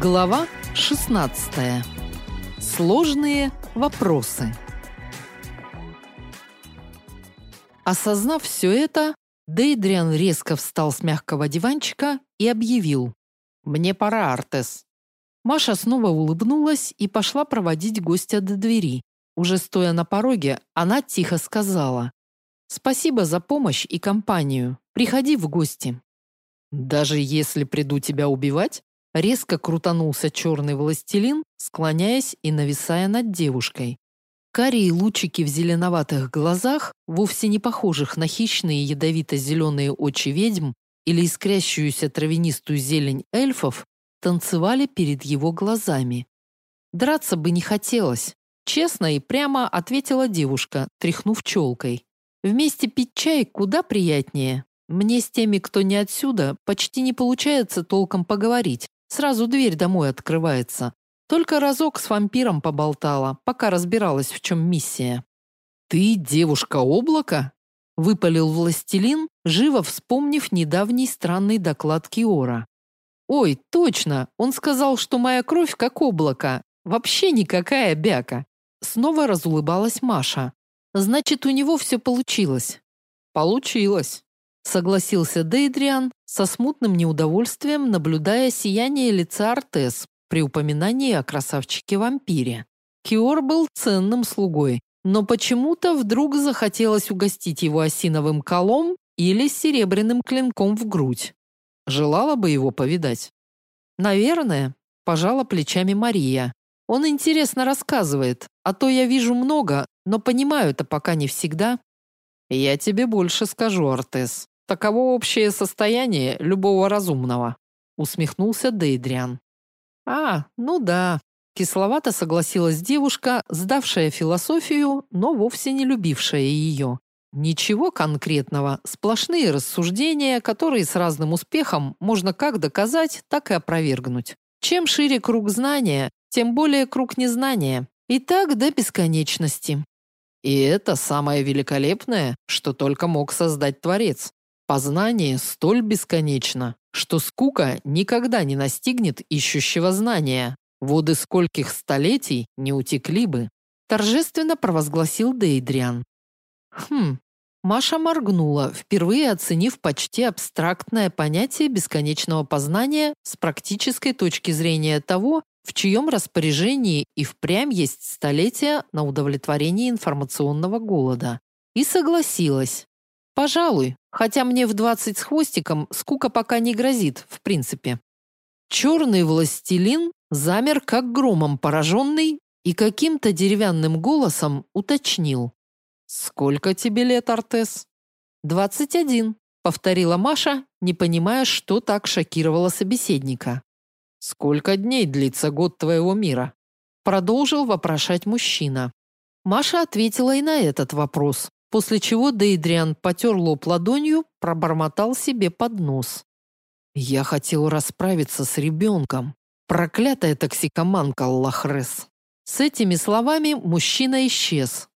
Глава 16. Сложные вопросы. Осознав все это, Дейдриан резко встал с мягкого диванчика и объявил: "Мне пора, Артес". Маша снова улыбнулась и пошла проводить гостя до двери. Уже стоя на пороге, она тихо сказала: "Спасибо за помощь и компанию. Приходи в гости". Даже если приду тебя убивать, резко крутанулся черный властелин, склоняясь и нависая над девушкой. Карие лучики в зеленоватых глазах, вовсе не похожих на хищные ядовито-зеленые очи ведьм или искрящуюся травянистую зелень эльфов, танцевали перед его глазами. Драться бы не хотелось, честно и прямо ответила девушка, тряхнув челкой. Вместе пить чай куда приятнее. Мне с теми, кто не отсюда, почти не получается толком поговорить. Сразу дверь домой открывается. Только разок с вампиром поболтала, пока разбиралась, в чем миссия. Ты девушка облака? выпалил властелин, живо вспомнив недавний странный доклад Киора. Ой, точно, он сказал, что моя кровь как облако, вообще никакая бяка. Снова разулыбалась Маша. Значит, у него все получилось. Получилось, согласился Дейдриан со смутным неудовольствием, наблюдая сияние лица Артес, при упоминании о красавчике-вампире. Киор был ценным слугой, но почему-то вдруг захотелось угостить его осиновым колом или серебряным клинком в грудь. Желала бы его повидать. Наверное, пожала плечами Мария. Он интересно рассказывает, а то я вижу много, но понимаю это пока не всегда. Я тебе больше скажу, Артес. Таково общее состояние любого разумного, усмехнулся Дейдриан. А, ну да. Кисловато согласилась девушка, сдавшая философию, но вовсе не любившая ее. Ничего конкретного, сплошные рассуждения, которые с разным успехом можно как доказать, так и опровергнуть. Чем шире круг знания, тем более круг незнания. И так до бесконечности. И это самое великолепное, что только мог создать Творец. Познание столь бесконечно, что скука никогда не настигнет ищущего знания. Воды скольких столетий не утекли бы, торжественно провозгласил Дейдриан. Хм. Маша моргнула, впервые оценив почти абстрактное понятие бесконечного познания с практической точки зрения того, в чьем распоряжении и впрямь есть столетия на удовлетворение информационного голода. И согласилась. Пожалуй, хотя мне в двадцать с хвостиком скука пока не грозит, в принципе. Черный властелин замер как громом пораженный и каким-то деревянным голосом уточнил: "Сколько тебе лет, Артес?" «Двадцать один», — повторила Маша, не понимая, что так шокировало собеседника. «Сколько дней длится год твоего мира?» Продолжил вопрошать мужчина. Маша ответила и на этот вопрос, после чего Дейдриан потер лоб ладонью, пробормотал себе под нос. «Я хотел расправиться с ребенком. Проклятая токсикоманка Лахрес». С этими словами мужчина исчез.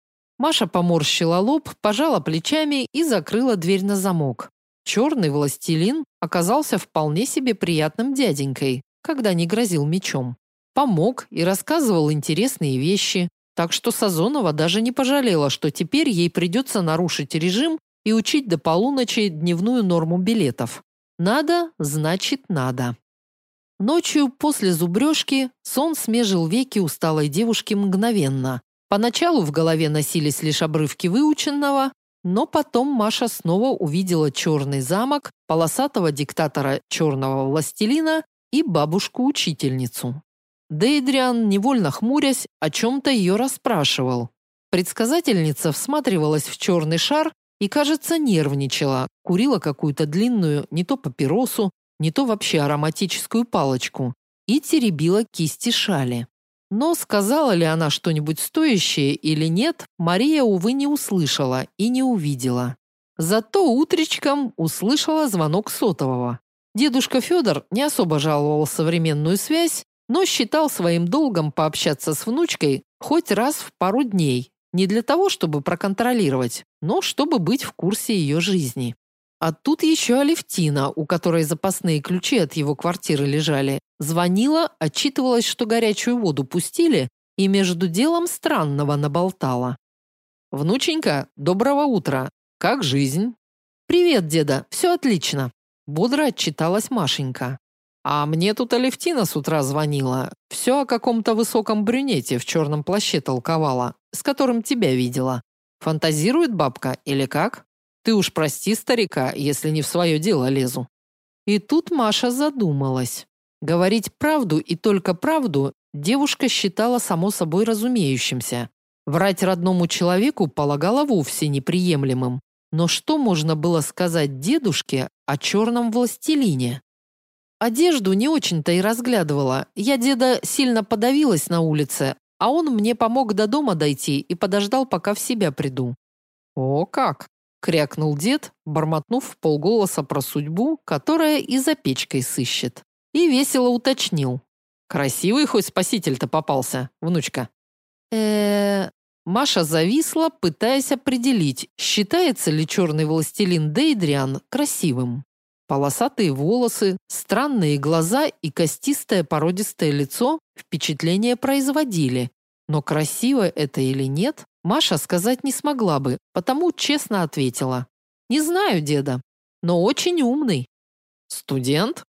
Маша поморщила лоб, пожала плечами и закрыла дверь на замок. Черный властелин оказался вполне себе приятным дяденькой, когда не грозил мечом. Помог и рассказывал интересные вещи, так что Сазонова даже не пожалела, что теперь ей придется нарушить режим и учить до полуночи дневную норму билетов. Надо, значит, надо. Ночью после зубрежки сон смежил веки усталой девушки мгновенно. Поначалу в голове носились лишь обрывки выученного, но потом Маша снова увидела черный замок, полосатого диктатора черного властелина и бабушку-учительницу. Дейдриан, невольно хмурясь, о чем-то ее расспрашивал. Предсказательница всматривалась в черный шар и, кажется, нервничала, курила какую-то длинную не то папиросу, не то вообще ароматическую палочку и теребила кисти шали. Но сказала ли она что-нибудь стоящее или нет, Мария, увы, не услышала и не увидела. Зато утречком услышала звонок сотового. Дедушка Федор не особо жаловал современную связь, но считал своим долгом пообщаться с внучкой хоть раз в пару дней, не для того, чтобы проконтролировать, но чтобы быть в курсе ее жизни. А тут еще Алевтина, у которой запасные ключи от его квартиры лежали, Звонила, отчитывалась, что горячую воду пустили, и между делом странного наболтала. Внученька, доброго утра. Как жизнь? Привет, деда. Все отлично, бодро отчиталась Машенька. А мне тут Алевтина с утра звонила. Все о каком-то высоком брюнете в черном плаще толковала, с которым тебя видела. Фантазирует бабка или как? Ты уж прости старика, если не в свое дело лезу. И тут Маша задумалась. Говорить правду и только правду девушка считала само собой разумеющимся. Врать родному человеку полагала вовсе неприемлемым. Но что можно было сказать дедушке о черном властелине? Одежду не очень-то и разглядывала. Я деда сильно подавилась на улице, а он мне помог до дома дойти и подождал, пока в себя приду. О, как, крякнул дед, бормотнув полголоса про судьбу, которая и за печкой сыщет. И весело уточнил: "Красивый хоть спаситель-то попался, внучка". Э, Маша зависла, пытаясь определить, считается ли черный властелин Дейдриан красивым. Полосатые волосы, странные глаза и костистое породистое лицо впечатление производили, но красиво это или нет, Маша сказать не смогла бы, потому честно ответила: "Не знаю, деда, но очень умный". Студент?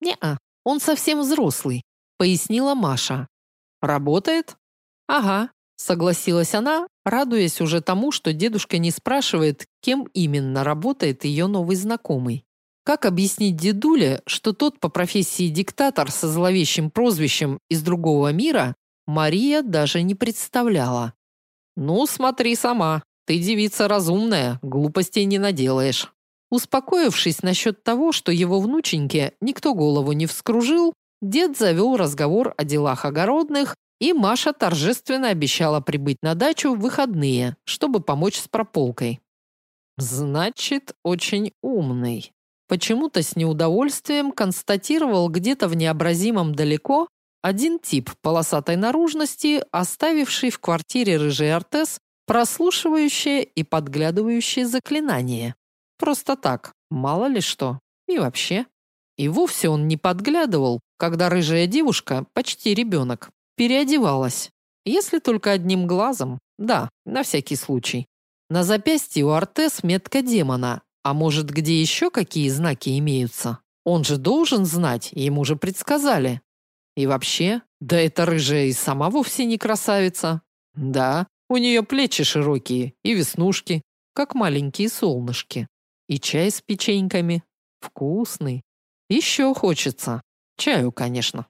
Не-а, он совсем взрослый, пояснила Маша. Работает? Ага, согласилась она, радуясь уже тому, что дедушка не спрашивает, кем именно работает ее новый знакомый. Как объяснить дедуле, что тот по профессии диктатор со зловещим прозвищем из другого мира, Мария даже не представляла. Ну, смотри сама. Ты девица разумная, глупостей не наделаешь. Успокоившись насчет того, что его внученьке никто голову не вскружил, дед завел разговор о делах огородных, и Маша торжественно обещала прибыть на дачу в выходные, чтобы помочь с прополкой. Значит, очень умный. Почему-то с неудовольствием констатировал где-то в необразимом далеко один тип полосатой наружности, оставивший в квартире рыжий Артес прослушивающее и подглядывающее заклинание. Просто так, мало ли что. И вообще. И вовсе он не подглядывал, когда рыжая девушка, почти ребенок, переодевалась. Если только одним глазом. Да, на всякий случай. На запястье у Артес метка демона, а может, где еще какие знаки имеются? Он же должен знать, ему же предсказали. И вообще, да эта рыжая и сама вовсе не красавица. Да, у нее плечи широкие и веснушки, как маленькие солнышки. И чай с печеньками. Вкусный. Еще хочется. Чаю, конечно.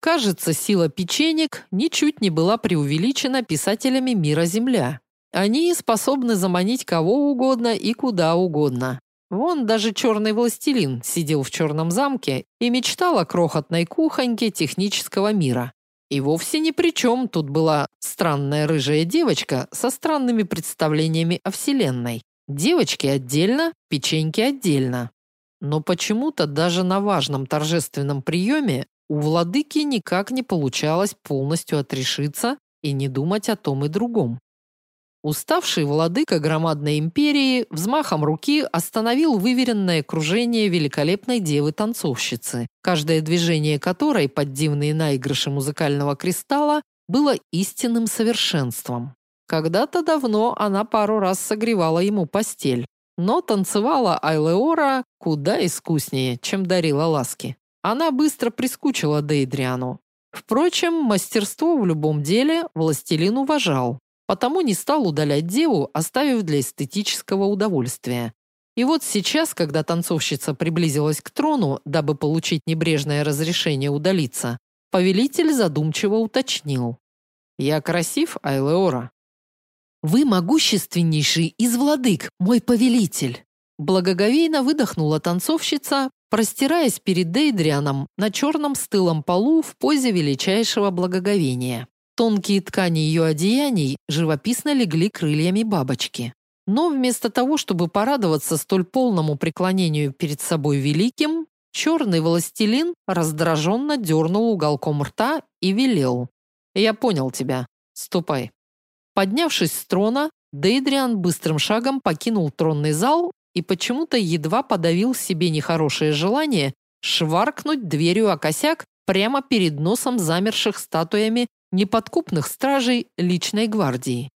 Кажется, сила печенек ничуть не была преувеличена писателями мира Земля. Они способны заманить кого угодно и куда угодно. Вон даже черный властелин сидел в черном замке и мечтал о крохотной кухоньке технического мира. И вовсе ни при чем тут была странная рыжая девочка со странными представлениями о Вселенной. Девочки отдельно, печеньки отдельно. Но почему-то даже на важном торжественном приеме у владыки никак не получалось полностью отрешиться и не думать о том и другом. Уставший владыка громадной империи взмахом руки остановил выверенное кружение великолепной девы-танцовщицы, каждое движение которой под дивные наигрыши музыкального кристалла было истинным совершенством. Когда-то давно она пару раз согревала ему постель, но танцевала Айлеора куда искуснее, чем дарила ласки. Она быстро прискучила Дейдриану. Впрочем, мастерство в любом деле властелин уважал, Потому не стал удалять деву, оставив для эстетического удовольствия. И вот сейчас, когда танцовщица приблизилась к трону, дабы получить небрежное разрешение удалиться, повелитель задумчиво уточнил: "Я красив, Айлеора?" "Вы могущественнейший из владык, мой повелитель", благоговейно выдохнула танцовщица, простираясь перед Дейдрианом на черном стылом полу в позе величайшего благоговения. Тонкие ткани ее одеяний живописно легли крыльями бабочки. Но вместо того, чтобы порадоваться столь полному преклонению перед собой великим, черный властелин раздраженно дернул уголком рта и велел: "Я понял тебя. Ступай". Поднявшись с трона, Дейдриан быстрым шагом покинул тронный зал и почему-то едва подавил себе нехорошее желание шваркнуть дверью о косяк прямо перед носом замерших статуями неподкупных стражей личной гвардии.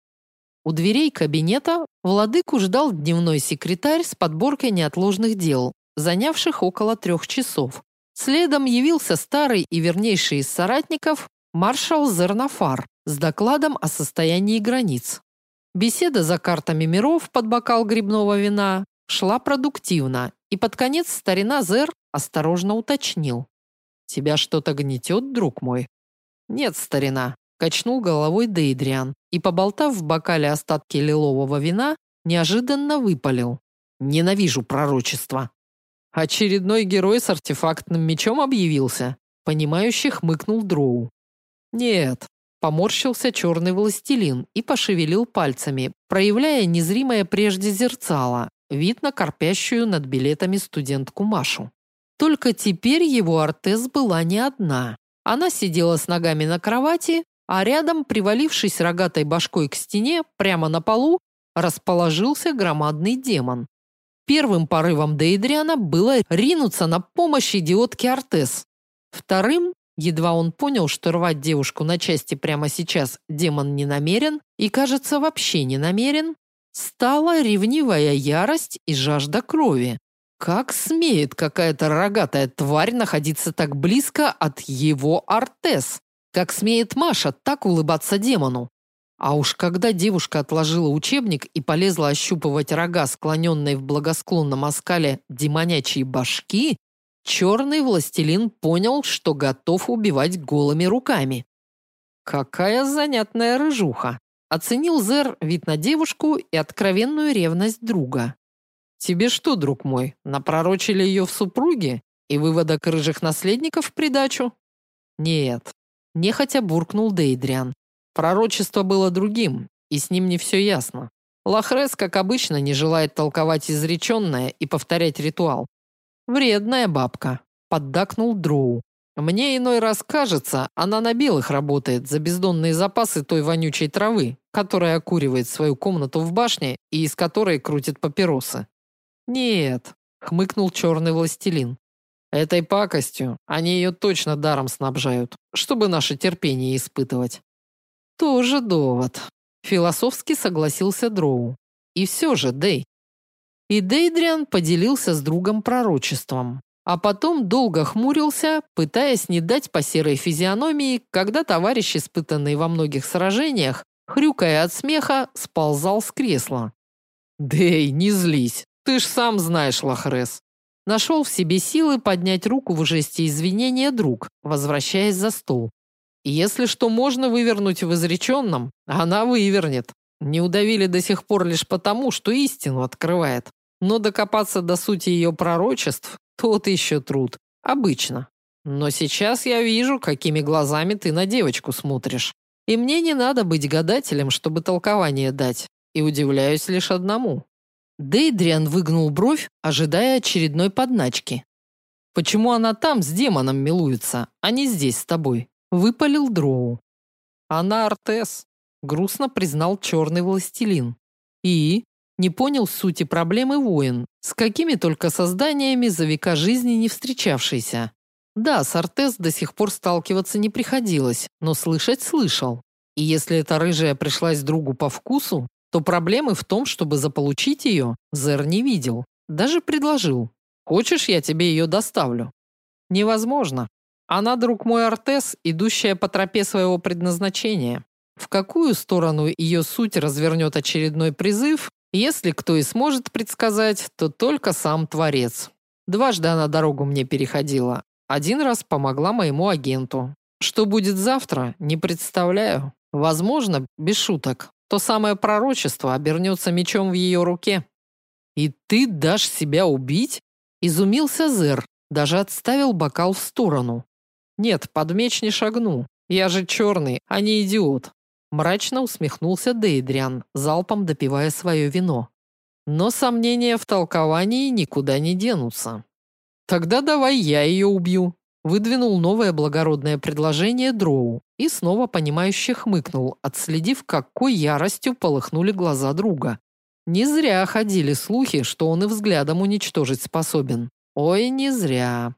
У дверей кабинета владыку ждал дневной секретарь с подборкой неотложных дел, занявших около трех часов. Следом явился старый и вернейший из соратников маршал Зернафар с докладом о состоянии границ. Беседа за картами миров под бокал грибного вина шла продуктивно, и под конец старина Зер осторожно уточнил: "Тебя что-то гнетет, друг мой?" "Нет, старина", качнул головой Дейдриан и, поболтав в бокале остатки лилового вина, неожиданно выпалил: "Ненавижу пророчества". Очередной герой с артефактным мечом объявился, понимающе хмыкнул Дроу. Нет, поморщился черный властелин и пошевелил пальцами, проявляя незримое прежде зерцало, видно корпящую над билетами студентку Машу. Только теперь его Артез была не одна. Она сидела с ногами на кровати, а рядом, привалившись рогатой башкой к стене, прямо на полу, расположился громадный демон. Первым порывом Дейдриана было ринуться на помощь идиотке Артес. Вторым, едва он понял, что рвать девушку на части прямо сейчас демон не намерен и, кажется, вообще не намерен, стала ревнивая ярость и жажда крови. Как смеет какая-то рогатая тварь находиться так близко от его Артес? Как смеет Маша так улыбаться демону? А уж когда девушка отложила учебник и полезла ощупывать рога, склоненные в благосклонном оскале демонячьей башки, черный властелин понял, что готов убивать голыми руками. Какая занятная рыжуха. Оценил Зер вид на девушку и откровенную ревность друга. Тебе что, друг мой, напророчили ее в супруги и выводок рыжих наследников в придачу? Нет, нехотя буркнул Дейдриан. Пророчество было другим, и с ним не все ясно. Лахрес, как обычно, не желает толковать изреченное и повторять ритуал. Вредная бабка, поддакнул Дроу. Мне иной раз кажется, она на белых работает за бездонные запасы той вонючей травы, которая окуривает свою комнату в башне и из которой крутит папиросы. Нет, хмыкнул черный властелин. Этой пакостью они ее точно даром снабжают, чтобы наше терпение испытывать. Тоже довод. Философски согласился Дроу. И все же, Дей. И Дейдриан поделился с другом пророчеством, а потом долго хмурился, пытаясь не дать по серой физиономии, когда товарищ, испытанный во многих сражениях, хрюкая от смеха, сползал с кресла. "Дей, не злись. Ты ж сам знаешь, Лахрес". Нашел в себе силы поднять руку в жесте извинения друг, возвращаясь за стол. Если что можно вывернуть в изреченном, она вывернет. Не удавили до сих пор лишь потому, что истину открывает. Но докопаться до сути ее пророчеств тот еще труд. Обычно. Но сейчас я вижу, какими глазами ты на девочку смотришь. И мне не надо быть гадателем, чтобы толкование дать. И удивляюсь лишь одному. Дейдриан выгнул бровь, ожидая очередной подначки. Почему она там с демоном милуется, а не здесь с тобой? выпалил Дроу. Она Артес, грустно признал черный властелин. И не понял сути проблемы воин, с какими только созданиями за века жизни не встречавшийся. Да, с Артес до сих пор сталкиваться не приходилось, но слышать слышал. И если эта рыжая пришлась другу по вкусу, то проблемы в том, чтобы заполучить ее, Зер не видел. Даже предложил. Хочешь, я тебе ее доставлю? Невозможно. Она, друг мой Артес, идущая по тропе своего предназначения. В какую сторону ее суть развернет очередной призыв, если кто и сможет предсказать, то только сам Творец. Дважды она дорогу мне переходила. Один раз помогла моему агенту. Что будет завтра, не представляю. Возможно, без шуток, то самое пророчество обернется мечом в ее руке. И ты дашь себя убить? Изумился Зер, даже отставил бокал в сторону. Нет, под меч не шагну. Я же черный, а не идиот. Мрачно усмехнулся Дейдриан, залпом допивая свое вино. Но сомнения в толковании никуда не денутся. Тогда давай я ее убью. Выдвинул новое благородное предложение Дроу и снова понимающе хмыкнул, отследив, какой яростью полыхнули глаза друга. Не зря ходили слухи, что он и взглядом уничтожить способен. Ой, не зря.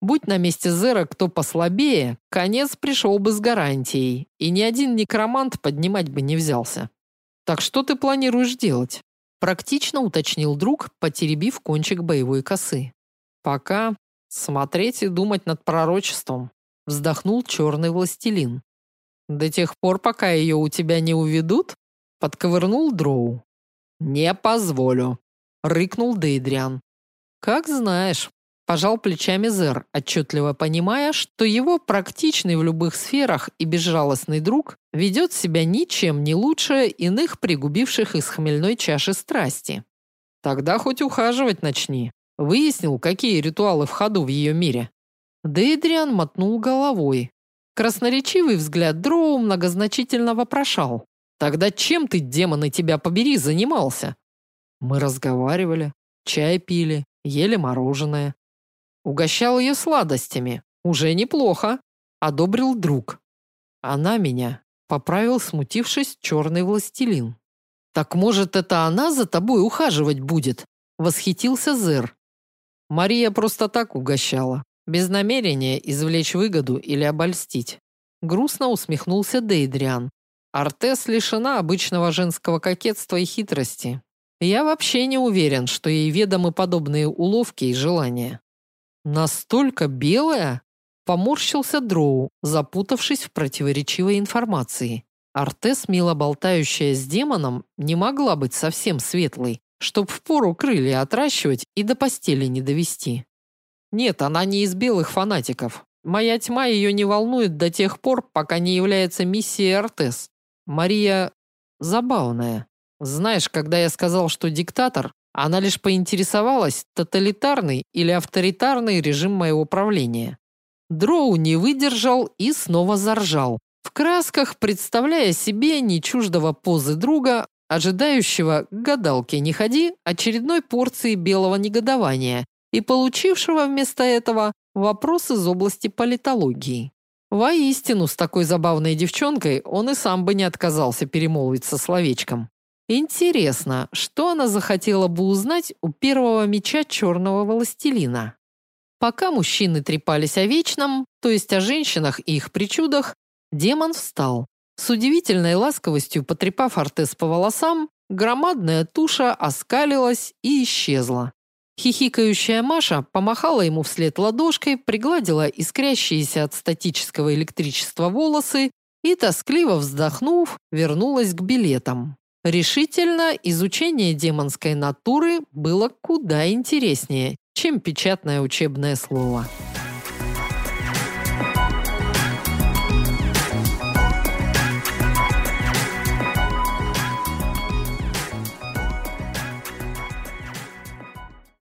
Будь на месте Зера кто послабее, конец пришел бы с гарантией, и ни один некромант поднимать бы не взялся. Так что ты планируешь делать? Практично уточнил друг, потеребив кончик боевой косы. Пока смотреть и думать над пророчеством, вздохнул черный властелин. До тех пор, пока ее у тебя не уведут, подковырнул Дроу. Не позволю, рыкнул Дейдриан. Как знаешь, пожал плечами Зер, отчетливо понимая, что его практичный в любых сферах и безжалостный друг ведет себя ничем не лучше иных пригубивших из хмельной чаши страсти. Тогда хоть ухаживать начни. Выяснил, какие ритуалы в ходу в ее мире. Дейдриан мотнул головой. Красноречивый взгляд Дроу многозначительно вопрошал: "Тогда чем ты, демоны тебя побери, занимался?" Мы разговаривали, чай пили, ели мороженое. Угощал ее сладостями. Уже неплохо, одобрил друг. Она меня поправил, смутившись, черный властелин. Так может, это она за тобой ухаживать будет? восхитился Зер. Мария просто так угощала, без намерения извлечь выгоду или обольстить. Грустно усмехнулся Дейдриан. Артес лишена обычного женского кокетства и хитрости. Я вообще не уверен, что ей ведомы подобные уловки и желания. Настолько белая? Поморщился Дроу, запутавшись в противоречивой информации. Артес, мило болтающая с демоном, не могла быть совсем светлой, чтоб впору крылья отращивать и до постели не довести. Нет, она не из белых фанатиков. Моя тьма ее не волнует до тех пор, пока не является миссией Артес. Мария забавная. Знаешь, когда я сказал, что диктатор, она лишь поинтересовалась, тоталитарный или авторитарный режим моего правления. Дроу не выдержал и снова заржал, в красках представляя себе нечуждого позы друга, ожидающего гадалки не ходи очередной порции белого негодования и получившего вместо этого вопрос из области политологии. Воистину, с такой забавной девчонкой он и сам бы не отказался перемолвиться словечком. Интересно, что она захотела бы узнать у первого меча черного властелина? Пока мужчины трепались о вечном, то есть о женщинах и их причудах, демон встал. С удивительной ласковостью потрепав Артес по волосам, громадная туша оскалилась и исчезла. Хихикающая Маша помахала ему вслед ладошкой, пригладила искрящиеся от статического электричества волосы и, тоскливо вздохнув, вернулась к билетам. Решительно изучение демонской натуры было куда интереснее, чем печатное учебное слово.